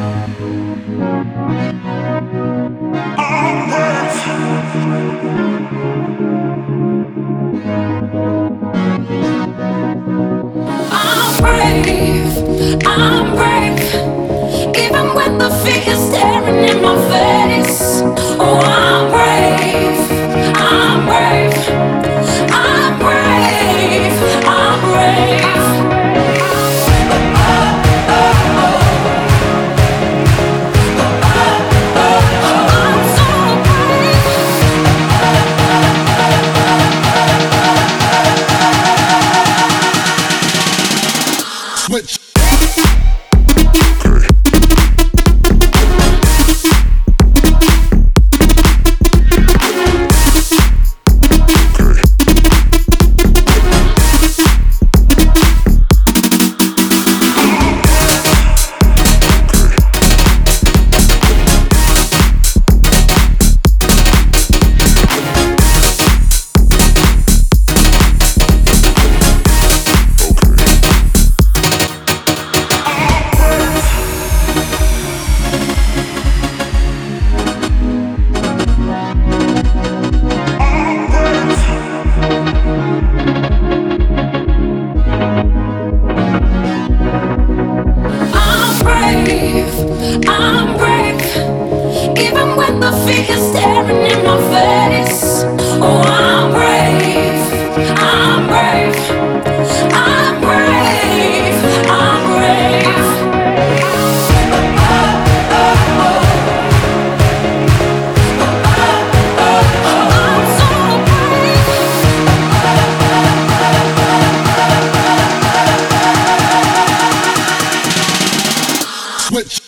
I'm brave. I'm brave. I'm brave, even when the fear is staring in my face. Oh, I'm brave, I'm brave, I'm brave, I'm brave. I'm so brave. Switch.